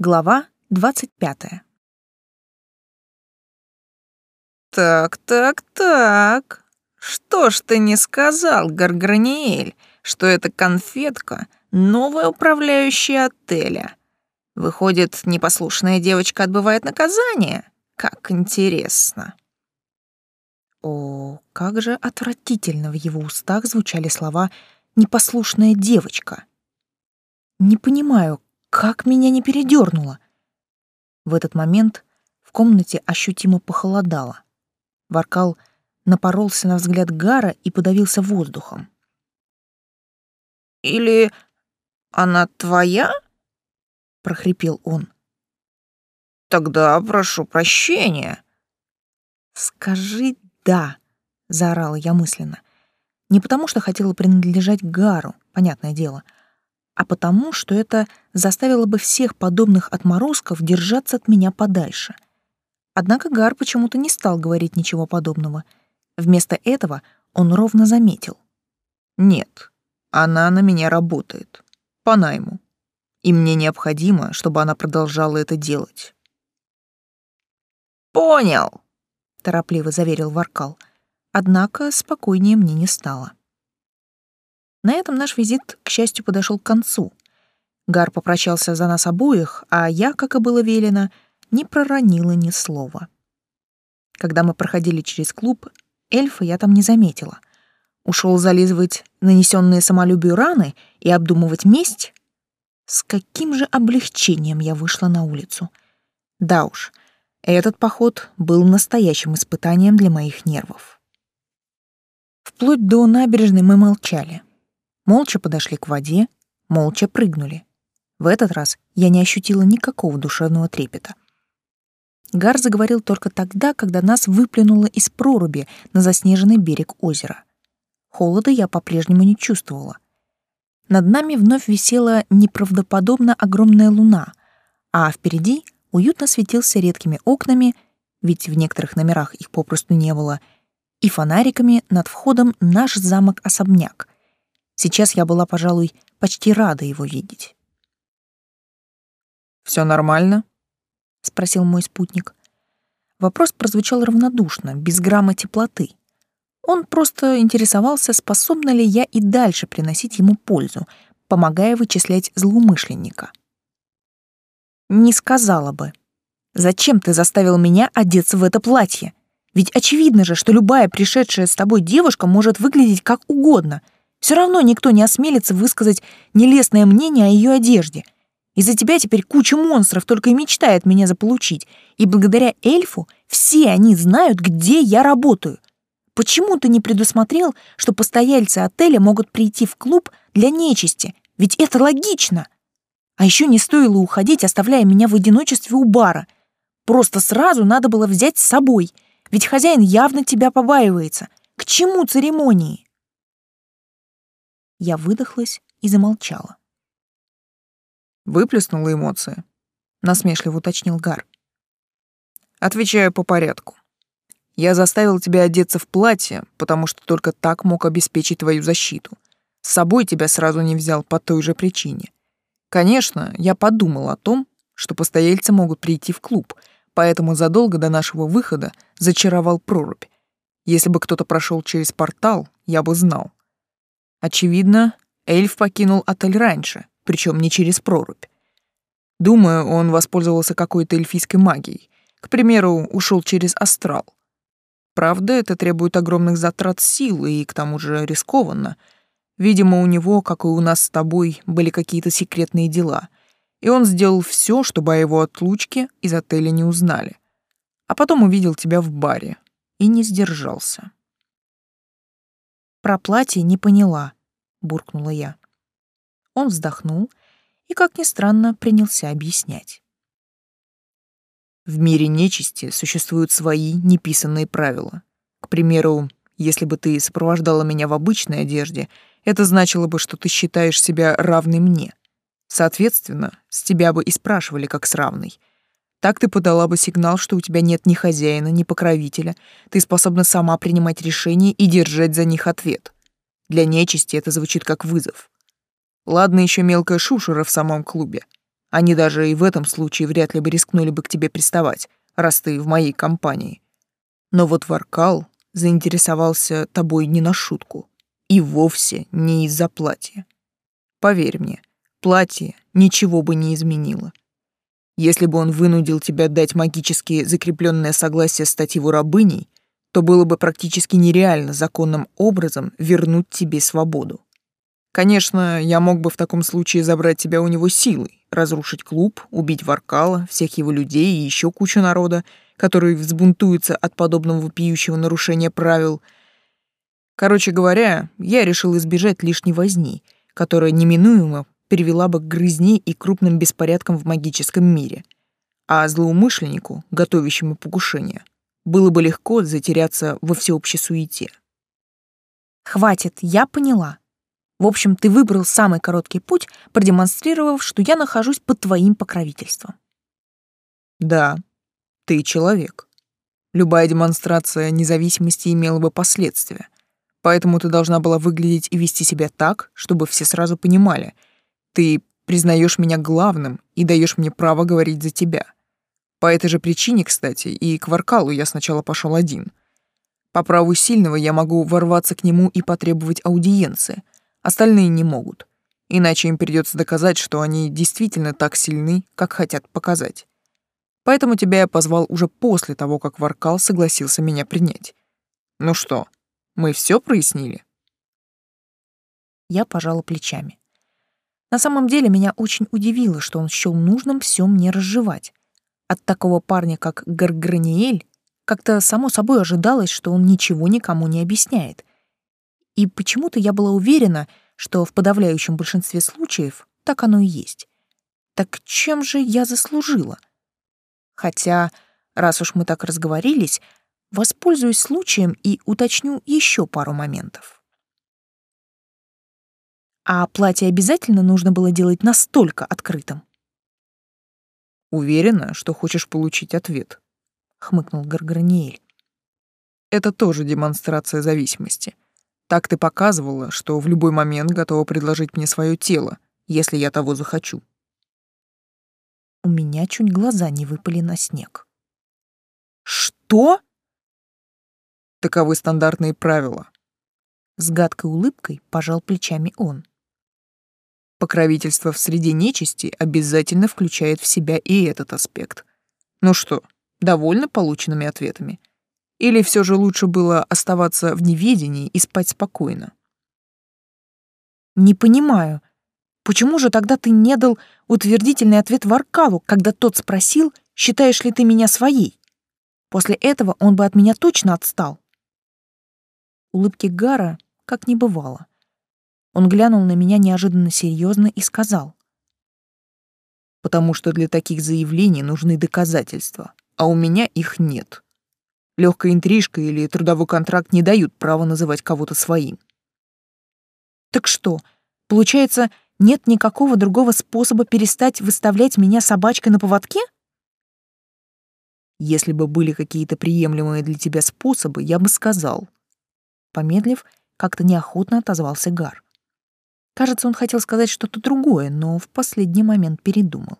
Глава 25. Так, так, так. Что ж ты не сказал, Гарграниэль, что эта конфетка — новая управляющая отеля? Выходит, непослушная девочка отбывает наказание? Как интересно. О, как же отвратительно в его устах звучали слова «непослушная девочка». Не понимаю, как меня не передернуло. В этот момент в комнате ощутимо похолодало. Варкал напоролся на взгляд Гара и подавился воздухом. «Или она твоя?» — прохрипел он. «Тогда прошу прощения». «Скажи «да», — заорала я мысленно. Не потому, что хотела принадлежать Гару, понятное дело — а потому, что это заставило бы всех подобных отморозков держаться от меня подальше. Однако Гар почему-то не стал говорить ничего подобного. Вместо этого он ровно заметил. «Нет, она на меня работает. По найму. И мне необходимо, чтобы она продолжала это делать». «Понял», — торопливо заверил Варкал. Однако спокойнее мне не стало. На этом наш визит, к счастью, подошел к концу. Гар попрощался за нас обоих, а я, как и было велено, не проронила ни слова. Когда мы проходили через клуб, эльфа я там не заметила. Ушел зализывать нанесенные самолюбию раны и обдумывать месть? С каким же облегчением я вышла на улицу. Да уж, этот поход был настоящим испытанием для моих нервов. Вплоть до набережной мы молчали. Молча подошли к воде, молча прыгнули. В этот раз я не ощутила никакого душевного трепета. Гар заговорил только тогда, когда нас выплюнуло из проруби на заснеженный берег озера. Холода я по-прежнему не чувствовала. Над нами вновь висела неправдоподобно огромная луна, а впереди уютно светился редкими окнами, ведь в некоторых номерах их попросту не было, и фонариками над входом наш замок-особняк, Сейчас я была, пожалуй, почти рада его видеть. Все нормально?» — спросил мой спутник. Вопрос прозвучал равнодушно, без грамма теплоты. Он просто интересовался, способна ли я и дальше приносить ему пользу, помогая вычислять злоумышленника. «Не сказала бы. Зачем ты заставил меня одеться в это платье? Ведь очевидно же, что любая пришедшая с тобой девушка может выглядеть как угодно — все равно никто не осмелится высказать нелестное мнение о ее одежде. Из-за тебя теперь куча монстров только и мечтает меня заполучить, и благодаря эльфу все они знают, где я работаю. Почему ты не предусмотрел, что постояльцы отеля могут прийти в клуб для нечисти? Ведь это логично. А еще не стоило уходить, оставляя меня в одиночестве у бара. Просто сразу надо было взять с собой, ведь хозяин явно тебя побаивается. К чему церемонии? Я выдохлась и замолчала. Выплеснула эмоции, насмешливо уточнил Гар. Отвечаю по порядку. Я заставил тебя одеться в платье, потому что только так мог обеспечить твою защиту. С собой тебя сразу не взял по той же причине. Конечно, я подумал о том, что постояльцы могут прийти в клуб, поэтому задолго до нашего выхода зачаровал прорубь. Если бы кто-то прошел через портал, я бы знал. Очевидно, эльф покинул отель раньше, причем не через прорубь. Думаю, он воспользовался какой-то эльфийской магией. К примеру, ушел через астрал. Правда, это требует огромных затрат сил и к тому же рискованно. Видимо, у него, как и у нас с тобой, были какие-то секретные дела, и он сделал все, чтобы о его отлучке из отеля не узнали. А потом увидел тебя в баре и не сдержался. Про платье не поняла, буркнула я. Он вздохнул и, как ни странно, принялся объяснять. В мире нечисти существуют свои неписанные правила. К примеру, если бы ты сопровождала меня в обычной одежде, это значило бы, что ты считаешь себя равной мне. Соответственно, с тебя бы и спрашивали как с равной. Так ты подала бы сигнал, что у тебя нет ни хозяина, ни покровителя. Ты способна сама принимать решения и держать за них ответ. Для нечисти это звучит как вызов. Ладно еще мелкая шушера в самом клубе. Они даже и в этом случае вряд ли бы рискнули бы к тебе приставать, раз ты в моей компании. Но вот Варкал заинтересовался тобой не на шутку. И вовсе не из-за платья. Поверь мне, платье ничего бы не изменило. Если бы он вынудил тебя дать магически закрепленное согласие стать его рабыней, то было бы практически нереально законным образом вернуть тебе свободу. Конечно, я мог бы в таком случае забрать тебя у него силой, разрушить клуб, убить Варкала, всех его людей и еще кучу народа, которые взбунтуются от подобного вопиющего нарушения правил. Короче говоря, я решил избежать лишней возни, которая неминуемо привела бы к грызне и крупным беспорядкам в магическом мире. А злоумышленнику, готовящему покушение, было бы легко затеряться во всеобщей суете. «Хватит, я поняла. В общем, ты выбрал самый короткий путь, продемонстрировав, что я нахожусь под твоим покровительством». «Да, ты человек. Любая демонстрация независимости имела бы последствия. Поэтому ты должна была выглядеть и вести себя так, чтобы все сразу понимали. Ты признаешь меня главным и даешь мне право говорить за тебя. По этой же причине, кстати, и к Варкалу я сначала пошел один. По праву сильного я могу ворваться к нему и потребовать аудиенции. Остальные не могут. Иначе им придется доказать, что они действительно так сильны, как хотят показать. Поэтому тебя я позвал уже после того, как Варкал согласился меня принять. Ну что, мы все прояснили?» Я пожала плечами. На самом деле меня очень удивило, что он счёл нужным все мне разжевать. От такого парня, как Гарграниэль, как-то само собой ожидалось, что он ничего никому не объясняет. И почему-то я была уверена, что в подавляющем большинстве случаев так оно и есть. Так чем же я заслужила? Хотя, раз уж мы так разговорились, воспользуюсь случаем и уточню еще пару моментов. А платье обязательно нужно было делать настолько открытым? Уверена, что хочешь получить ответ, хмыкнул Гарграниэль. Это тоже демонстрация зависимости. Так ты показывала, что в любой момент готова предложить мне свое тело, если я того захочу у меня чуть глаза не выпали на снег. «Что?» Таковы стандартные правила. С гадкой улыбкой пожал плечами он. Покровительство в среде нечисти обязательно включает в себя и этот аспект. Ну что, довольны полученными ответами? Или все же лучше было оставаться в неведении и спать спокойно? Не понимаю, Почему же тогда ты не дал утвердительный ответ Варкалу, когда тот спросил, считаешь ли ты меня своей? После этого он бы от меня точно отстал. Улыбки Гара как не бывало. Он глянул на меня неожиданно серьезно и сказал. «Потому что для таких заявлений нужны доказательства, а у меня их нет. Легкая интрижка или трудовой контракт не дают права называть кого-то своим». «Так что, получается, нет никакого другого способа перестать выставлять меня собачкой на поводке? Если бы были какие-то приемлемые для тебя способы, я бы сказал. Помедлив, как-то неохотно отозвался Гар. Кажется, он хотел сказать что-то другое, но в последний момент передумал.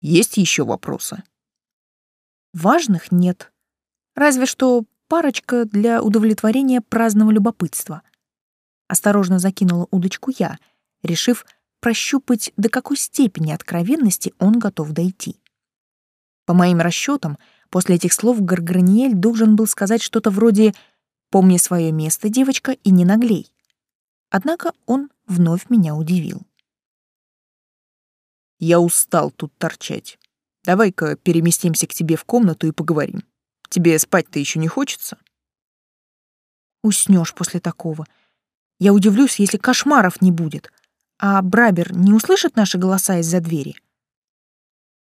Есть еще вопросы? Важных нет. Разве что парочка для удовлетворения праздного любопытства. Осторожно закинула удочку я — решив прощупать, до какой степени откровенности он готов дойти. По моим расчетам, после этих слов Гарграниэль должен был сказать что-то вроде «Помни свое место, девочка, и не наглей». Однако он вновь меня удивил. «Я устал тут торчать. Давай-ка переместимся к тебе в комнату и поговорим. Тебе спать-то еще не хочется?» Уснешь после такого. Я удивлюсь, если кошмаров не будет. А Брабер не услышит наши голоса из-за двери?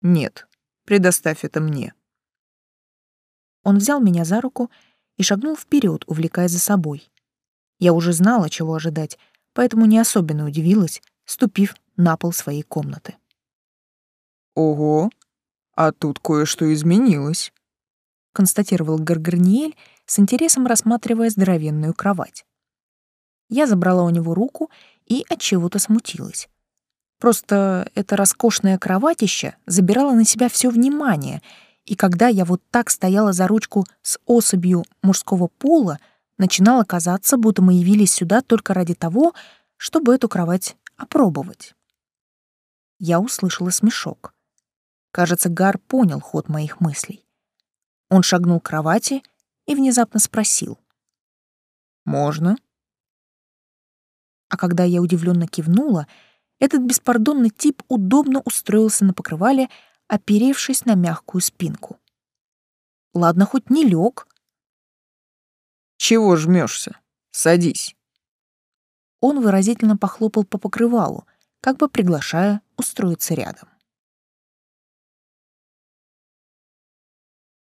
Нет, предоставь это мне. Он взял меня за руку и шагнул вперед, увлекая за собой. Я уже знала, чего ожидать, поэтому не особенно удивилась, ступив на пол своей комнаты. Ого, а тут кое-что изменилось, констатировал Гаргарниель с интересом рассматривая здоровенную кровать. Я забрала у него руку и от чего-то смутилась. Просто это роскошное кроватище забирало на себя все внимание, и когда я вот так стояла за ручку с особью мужского пола, начинало казаться, будто мы явились сюда только ради того, чтобы эту кровать опробовать. Я услышала смешок. Кажется, Гар понял ход моих мыслей. Он шагнул к кровати и внезапно спросил. «Можно?» А когда я удивленно кивнула, этот беспардонный тип удобно устроился на покрывале, оперевшись на мягкую спинку. Ладно, хоть не лег. «Чего жмешься? Садись». Он выразительно похлопал по покрывалу, как бы приглашая устроиться рядом.